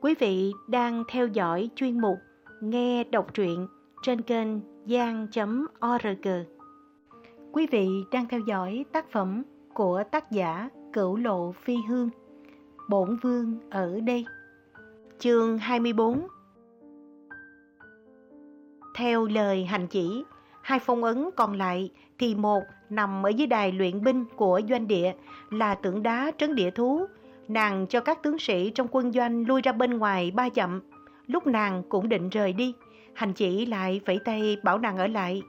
Quý vị đang theo dõi chuyên mục Nghe đọc truyện trên kênh gian.org. Quý vị đang theo dõi tác phẩm của tác giả Cửu Lộ Phi Hương, Bổn Vương ở đây. Chương 24 Theo lời hành chỉ, hai phong ấn còn lại thì một nằm ở dưới đài luyện binh của doanh địa là tượng đá trấn địa thú Nàng cho các tướng sĩ trong quân doanh lui ra bên ngoài ba dặm. Lúc nàng cũng định rời đi, hành chỉ lại vẫy tay bảo nàng ở lại.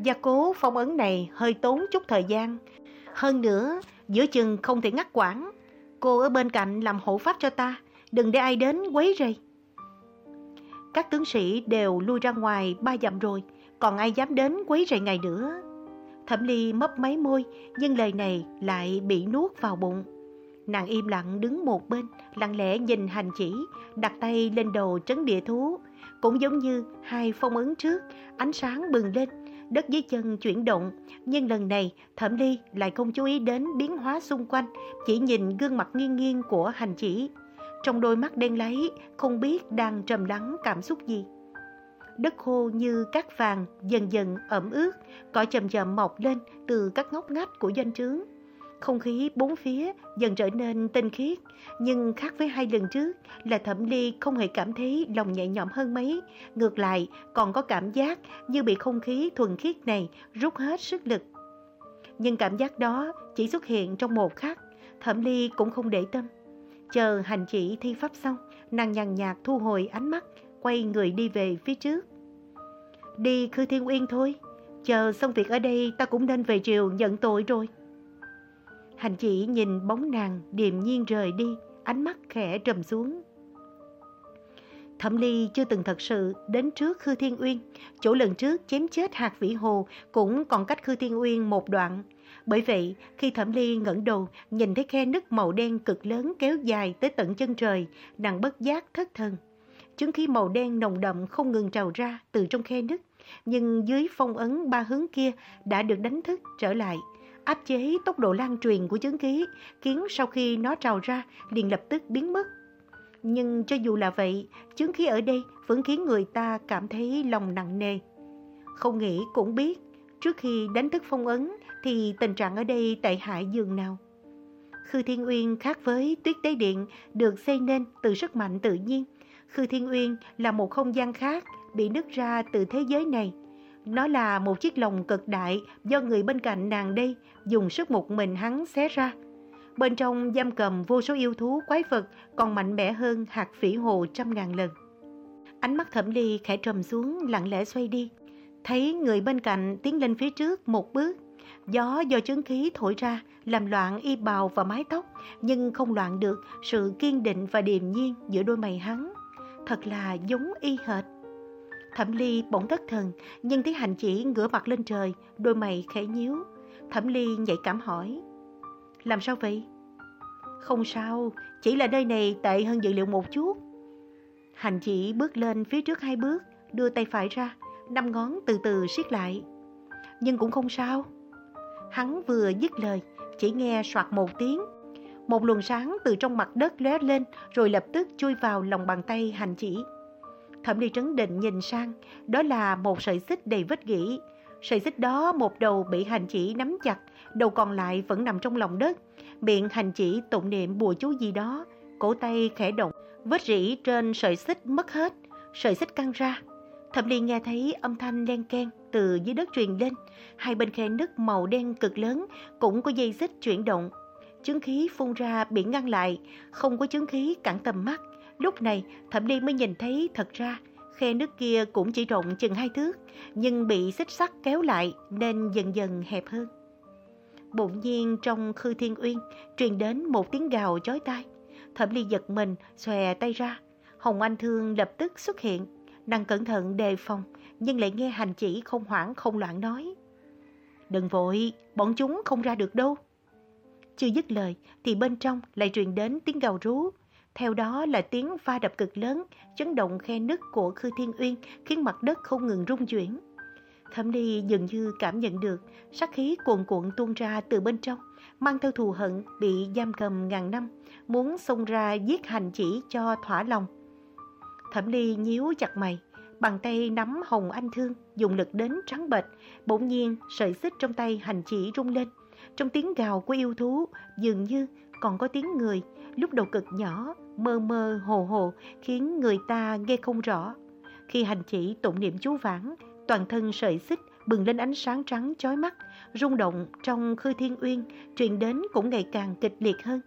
Gia cố phong ấn này hơi tốn chút thời gian. Hơn nữa, giữa chừng không thể ngắt quãng. Cô ở bên cạnh làm hộ pháp cho ta, đừng để ai đến quấy rầy. Các tướng sĩ đều lui ra ngoài ba dặm rồi, còn ai dám đến quấy rầy ngày nữa. Thẩm Ly mấp máy môi, nhưng lời này lại bị nuốt vào bụng. Nàng im lặng đứng một bên, lặng lẽ nhìn hành chỉ, đặt tay lên đầu trấn địa thú. Cũng giống như hai phong ấn trước, ánh sáng bừng lên, đất dưới chân chuyển động. Nhưng lần này, Thẩm Ly lại không chú ý đến biến hóa xung quanh, chỉ nhìn gương mặt nghiêng nghiêng của hành chỉ. Trong đôi mắt đen láy, không biết đang trầm lắng cảm xúc gì. Đất khô như cát vàng dần dần ẩm ướt, cỏ chậm chậm mọc lên từ các ngóc ngách của doanh trướng không khí bốn phía dần trở nên tinh khiết, nhưng khác với hai lần trước là Thẩm Ly không hề cảm thấy lòng nhẹ nhõm hơn mấy, ngược lại còn có cảm giác như bị không khí thuần khiết này rút hết sức lực. Nhưng cảm giác đó chỉ xuất hiện trong một khắc, Thẩm Ly cũng không để tâm. Chờ hành chỉ thi pháp xong, nàng nhàn nhạt thu hồi ánh mắt, quay người đi về phía trước. Đi Khư Thiên Uyên thôi, chờ xong việc ở đây ta cũng nên về triều nhận tội rồi. Hành chỉ nhìn bóng nàng điềm nhiên rời đi, ánh mắt khẽ trầm xuống. Thẩm Ly chưa từng thật sự đến trước Khư Thiên Uyên, chỗ lần trước chém chết hạt vĩ hồ cũng còn cách Khư Thiên Uyên một đoạn. Bởi vậy, khi Thẩm Ly ngẩng đầu, nhìn thấy khe nứt màu đen cực lớn kéo dài tới tận chân trời, nàng bất giác thất thần. Chứng khí màu đen nồng đậm không ngừng trào ra từ trong khe nứt, nhưng dưới phong ấn ba hướng kia đã được đánh thức trở lại áp chế tốc độ lan truyền của chứng khí, khiến sau khi nó trào ra liền lập tức biến mất. Nhưng cho dù là vậy, chứng khí ở đây vẫn khiến người ta cảm thấy lòng nặng nề. Không nghĩ cũng biết, trước khi đánh thức phong ấn thì tình trạng ở đây tệ hại dường nào. Khư Thiên Uyên khác với tuyết đế điện được xây nên từ sức mạnh tự nhiên. Khư Thiên Uyên là một không gian khác bị nứt ra từ thế giới này nó là một chiếc lồng cực đại do người bên cạnh nàng đây dùng sức một mình hắn xé ra. Bên trong giam cầm vô số yêu thú, quái vật, còn mạnh mẽ hơn hạt phỉ hồ trăm ngàn lần. Ánh mắt thẩm ly khẽ trầm xuống, lặng lẽ xoay đi. Thấy người bên cạnh tiến lên phía trước một bước. Gió do chứng khí thổi ra, làm loạn y bào và mái tóc, nhưng không loạn được sự kiên định và điềm nhiên giữa đôi mày hắn. Thật là giống y hệt. Thẩm Ly bỗng thất thần, nhưng thấy hành chỉ ngửa mặt lên trời, đôi mày khẽ nhíu. Thẩm Ly nhạy cảm hỏi. Làm sao vậy? Không sao, chỉ là nơi này tệ hơn dự liệu một chút. Hành chỉ bước lên phía trước hai bước, đưa tay phải ra, năm ngón từ từ siết lại. Nhưng cũng không sao. Hắn vừa dứt lời, chỉ nghe soạt một tiếng. Một luồng sáng từ trong mặt đất lóe lên rồi lập tức chui vào lòng bàn tay hành chỉ. Thẩm Ly trấn định nhìn sang, đó là một sợi xích đầy vết gỉ. Sợi xích đó một đầu bị hành chỉ nắm chặt, đầu còn lại vẫn nằm trong lòng đất. Miệng hành chỉ tụng niệm bùa chú gì đó, cổ tay khẽ động, vết rỉ trên sợi xích mất hết, sợi xích căng ra. Thẩm Ly nghe thấy âm thanh len ken từ dưới đất truyền lên, hai bên khe nứt màu đen cực lớn cũng có dây xích chuyển động. Chứng khí phun ra bị ngăn lại, không có chứng khí cản tầm mắt. Lúc này Thẩm Ly mới nhìn thấy thật ra khe nước kia cũng chỉ rộng chừng hai thước, nhưng bị xích sắt kéo lại nên dần dần hẹp hơn. Bỗng nhiên trong khư thiên uyên truyền đến một tiếng gào chói tai. Thẩm Ly giật mình, xòe tay ra. Hồng Anh Thương lập tức xuất hiện, nàng cẩn thận đề phòng, nhưng lại nghe hành chỉ không hoảng không loạn nói. Đừng vội, bọn chúng không ra được đâu. Chưa dứt lời thì bên trong lại truyền đến tiếng gào rú, theo đó là tiếng va đập cực lớn, chấn động khe nứt của Khư Thiên Uyên khiến mặt đất không ngừng rung chuyển. Thẩm Ly dường như cảm nhận được sát khí cuồn cuộn tuôn ra từ bên trong, mang theo thù hận bị giam cầm ngàn năm, muốn xông ra giết hành chỉ cho thỏa lòng. Thẩm Ly nhíu chặt mày, bàn tay nắm hồng anh thương, dùng lực đến trắng bệch, bỗng nhiên sợi xích trong tay hành chỉ rung lên. Trong tiếng gào của yêu thú, dường như còn có tiếng người, lúc đầu cực nhỏ, mơ mơ hồ hồ, khiến người ta nghe không rõ. Khi hành chỉ tụng niệm chú vãng, toàn thân sợi xích bừng lên ánh sáng trắng chói mắt, rung động trong khư thiên uyên, truyền đến cũng ngày càng kịch liệt hơn.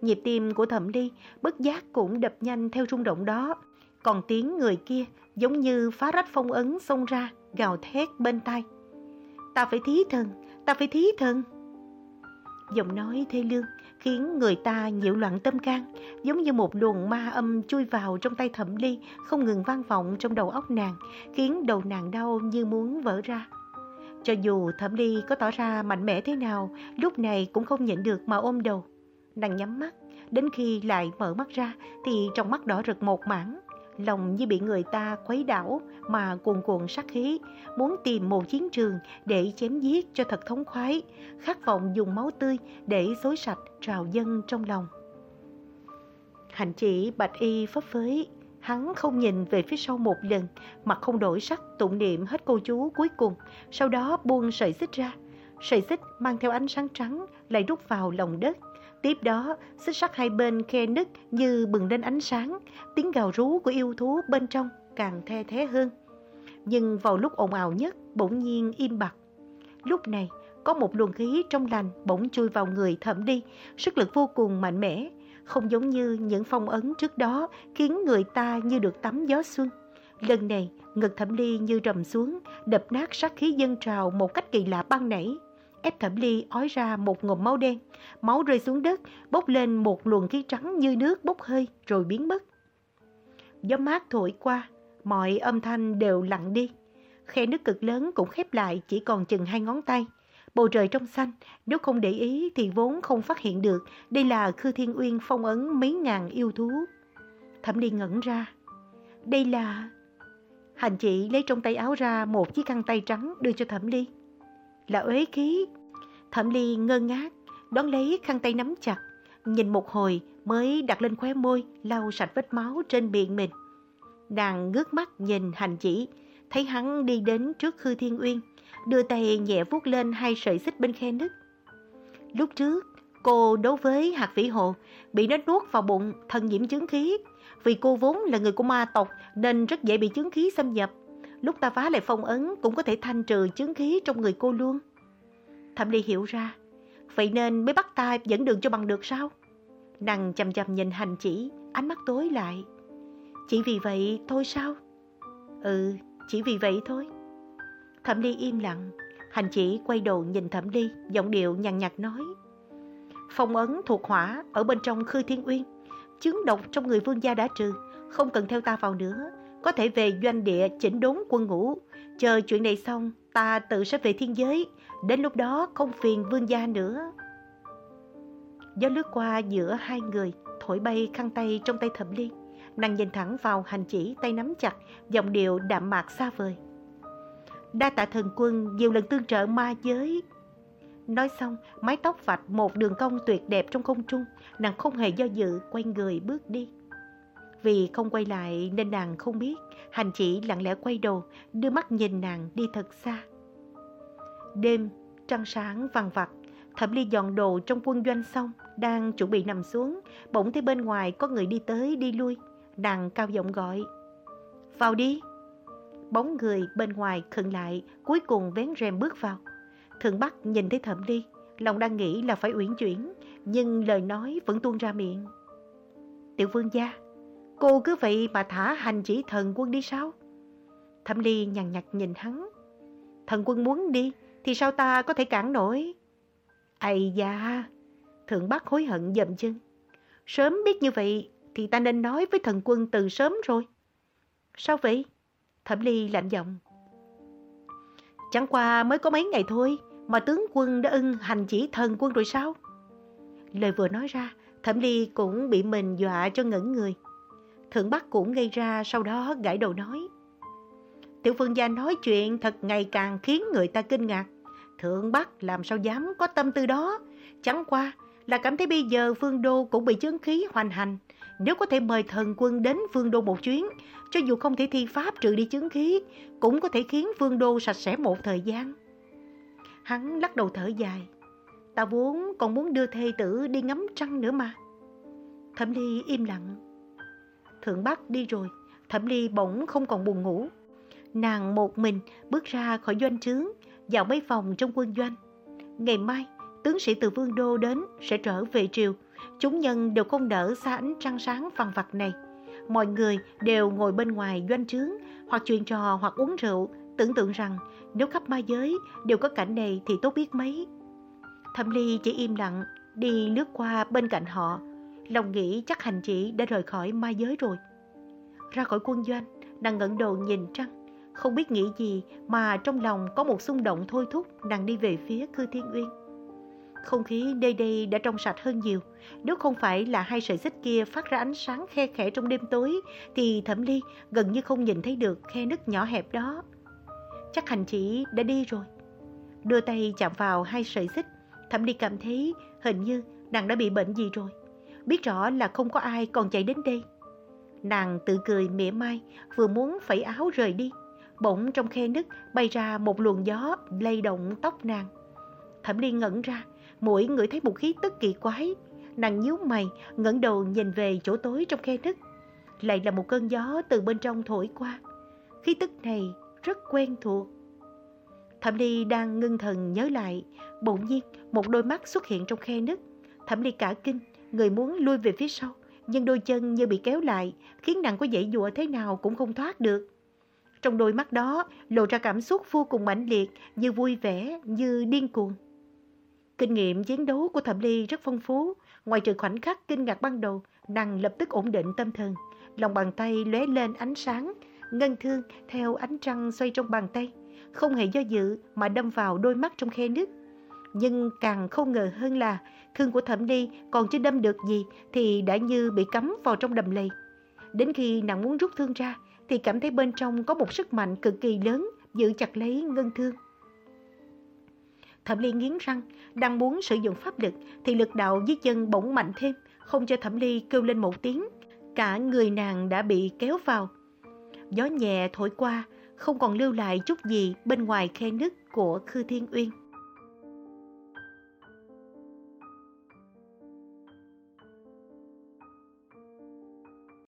Nhịp tim của thẩm ly bất giác cũng đập nhanh theo rung động đó. Còn tiếng người kia giống như phá rách phong ấn xông ra, gào thét bên tai. Ta phải thí thần, ta phải thí thần. Giọng nói thê lương khiến người ta nhiễu loạn tâm can, giống như một luồng ma âm chui vào trong tay thẩm ly, không ngừng vang vọng trong đầu óc nàng, khiến đầu nàng đau như muốn vỡ ra. Cho dù thẩm ly có tỏ ra mạnh mẽ thế nào, lúc này cũng không nhịn được mà ôm đầu. Nàng nhắm mắt, đến khi lại mở mắt ra thì trong mắt đỏ rực một mảng. Lòng như bị người ta quấy đảo mà cuồn cuộn sát khí, muốn tìm một chiến trường để chém giết cho thật thống khoái, khát vọng dùng máu tươi để xối sạch trào dân trong lòng. Hành chỉ bạch y phấp phới, hắn không nhìn về phía sau một lần, mặt không đổi sắc tụng niệm hết câu chú cuối cùng, sau đó buông sợi xích ra. Sợi xích mang theo ánh sáng trắng lại rút vào lòng đất. Tiếp đó, xích sắt hai bên khe nứt như bừng lên ánh sáng, tiếng gào rú của yêu thú bên trong càng the thế hơn. Nhưng vào lúc ồn ào nhất, bỗng nhiên im bặt. Lúc này, có một luồng khí trong lành bỗng chui vào người thẩm đi, sức lực vô cùng mạnh mẽ, không giống như những phong ấn trước đó khiến người ta như được tắm gió xuân. Lần này, ngực thẩm ly như rầm xuống, đập nát sát khí dân trào một cách kỳ lạ ban nảy ép thẩm ly ói ra một ngụm máu đen, máu rơi xuống đất, bốc lên một luồng khí trắng như nước bốc hơi rồi biến mất. Gió mát thổi qua, mọi âm thanh đều lặng đi. Khe nước cực lớn cũng khép lại chỉ còn chừng hai ngón tay. Bầu trời trong xanh, nếu không để ý thì vốn không phát hiện được đây là Khư Thiên Uyên phong ấn mấy ngàn yêu thú. Thẩm Ly ngẩn ra. Đây là... Hành chị lấy trong tay áo ra một chiếc khăn tay trắng đưa cho Thẩm Ly là uế khí. Thẩm Ly ngơ ngác, đón lấy khăn tay nắm chặt, nhìn một hồi mới đặt lên khóe môi, lau sạch vết máu trên miệng mình. Nàng ngước mắt nhìn hành chỉ, thấy hắn đi đến trước Khư Thiên Uyên, đưa tay nhẹ vuốt lên hai sợi xích bên khe nứt. Lúc trước, cô đấu với hạt vĩ hồ, bị nó nuốt vào bụng, thần nhiễm chứng khí. Vì cô vốn là người của ma tộc nên rất dễ bị chứng khí xâm nhập lúc ta phá lại phong ấn cũng có thể thanh trừ chứng khí trong người cô luôn. Thẩm Ly hiểu ra, vậy nên mới bắt ta dẫn đường cho bằng được sao? Nàng chầm chầm nhìn hành chỉ, ánh mắt tối lại. Chỉ vì vậy thôi sao? Ừ, chỉ vì vậy thôi. Thẩm Ly im lặng, hành chỉ quay đầu nhìn Thẩm Ly, giọng điệu nhàn nhạt nói. Phong ấn thuộc hỏa ở bên trong Khư Thiên Uyên, chứng độc trong người vương gia đã trừ, không cần theo ta vào nữa, có thể về doanh địa chỉnh đốn quân ngũ. Chờ chuyện này xong, ta tự sẽ về thiên giới. Đến lúc đó không phiền vương gia nữa. Gió lướt qua giữa hai người, thổi bay khăn tay trong tay thẩm liên. Nàng nhìn thẳng vào hành chỉ tay nắm chặt, giọng điệu đạm mạc xa vời. Đa tạ thần quân nhiều lần tương trợ ma giới. Nói xong, mái tóc vạch một đường cong tuyệt đẹp trong không trung, nàng không hề do dự, quay người bước đi. Vì không quay lại nên nàng không biết, hành chỉ lặng lẽ quay đầu, đưa mắt nhìn nàng đi thật xa. Đêm, trăng sáng vằn vặt, thẩm ly dọn đồ trong quân doanh xong, đang chuẩn bị nằm xuống, bỗng thấy bên ngoài có người đi tới đi lui. Nàng cao giọng gọi, vào đi. Bóng người bên ngoài khựng lại, cuối cùng vén rèm bước vào. Thượng Bắc nhìn thấy thẩm ly, lòng đang nghĩ là phải uyển chuyển, nhưng lời nói vẫn tuôn ra miệng. Tiểu vương gia, Cô cứ vậy mà thả hành chỉ thần quân đi sao? Thẩm Ly nhằn nhặt nhìn hắn. Thần quân muốn đi, thì sao ta có thể cản nổi? Ây da, thượng bắc hối hận dậm chân. Sớm biết như vậy, thì ta nên nói với thần quân từ sớm rồi. Sao vậy? Thẩm Ly lạnh giọng. Chẳng qua mới có mấy ngày thôi, mà tướng quân đã ưng hành chỉ thần quân rồi sao? Lời vừa nói ra, Thẩm Ly cũng bị mình dọa cho ngẩn người. Thượng Bắc cũng ngây ra sau đó gãi đầu nói. Tiểu Phương Gia nói chuyện thật ngày càng khiến người ta kinh ngạc. Thượng Bắc làm sao dám có tâm tư đó. Chẳng qua là cảm thấy bây giờ Phương Đô cũng bị chứng khí hoành hành. Nếu có thể mời thần quân đến Phương Đô một chuyến, cho dù không thể thi pháp trừ đi chứng khí, cũng có thể khiến Phương Đô sạch sẽ một thời gian. Hắn lắc đầu thở dài. Ta vốn còn muốn đưa thê tử đi ngắm trăng nữa mà. Thẩm Ly im lặng. Thượng Bắc đi rồi, Thẩm Ly bỗng không còn buồn ngủ. Nàng một mình bước ra khỏi doanh trướng, vào mấy phòng trong quân doanh. Ngày mai, tướng sĩ từ Vương Đô đến sẽ trở về triều. Chúng nhân đều không đỡ xa ánh trăng sáng vằn vặt này. Mọi người đều ngồi bên ngoài doanh trướng, hoặc chuyện trò hoặc uống rượu, tưởng tượng rằng nếu khắp ma giới đều có cảnh này thì tốt biết mấy. Thẩm Ly chỉ im lặng, đi lướt qua bên cạnh họ. Lòng nghĩ chắc hành chỉ đã rời khỏi ma giới rồi. Ra khỏi quân doanh, nàng ngẩng đầu nhìn trăng. Không biết nghĩ gì mà trong lòng có một xung động thôi thúc nàng đi về phía Cư Thiên Uyên. Không khí nơi đây đã trong sạch hơn nhiều. Nếu không phải là hai sợi xích kia phát ra ánh sáng khe khẽ trong đêm tối, thì Thẩm Ly gần như không nhìn thấy được khe nứt nhỏ hẹp đó. Chắc hành chỉ đã đi rồi. Đưa tay chạm vào hai sợi xích, Thẩm Ly cảm thấy hình như nàng đã bị bệnh gì rồi. Biết rõ là không có ai còn chạy đến đây. Nàng tự cười mỉa mai, vừa muốn phẩy áo rời đi. Bỗng trong khe nứt bay ra một luồng gió lay động tóc nàng. Thẩm Ly ngẩn ra, mũi ngửi thấy một khí tức kỳ quái. Nàng nhíu mày, ngẩng đầu nhìn về chỗ tối trong khe nứt. Lại là một cơn gió từ bên trong thổi qua. Khí tức này rất quen thuộc. Thẩm Ly đang ngưng thần nhớ lại, bỗng nhiên một đôi mắt xuất hiện trong khe nứt. Thẩm Ly cả kinh, người muốn lui về phía sau, nhưng đôi chân như bị kéo lại, khiến nàng có dãy dụa thế nào cũng không thoát được. Trong đôi mắt đó lộ ra cảm xúc vô cùng mãnh liệt, như vui vẻ, như điên cuồng. Kinh nghiệm chiến đấu của Thẩm Ly rất phong phú, ngoài trừ khoảnh khắc kinh ngạc ban đầu, nàng lập tức ổn định tâm thần. Lòng bàn tay lóe lên ánh sáng, ngân thương theo ánh trăng xoay trong bàn tay, không hề do dự mà đâm vào đôi mắt trong khe nước. Nhưng càng không ngờ hơn là thương của Thẩm Ly còn chưa đâm được gì thì đã như bị cắm vào trong đầm lầy. Đến khi nàng muốn rút thương ra thì cảm thấy bên trong có một sức mạnh cực kỳ lớn giữ chặt lấy ngân thương. Thẩm Ly nghiến răng, đang muốn sử dụng pháp lực thì lực đạo dưới chân bỗng mạnh thêm, không cho Thẩm Ly kêu lên một tiếng. Cả người nàng đã bị kéo vào. Gió nhẹ thổi qua, không còn lưu lại chút gì bên ngoài khe nứt của Khư Thiên Uyên.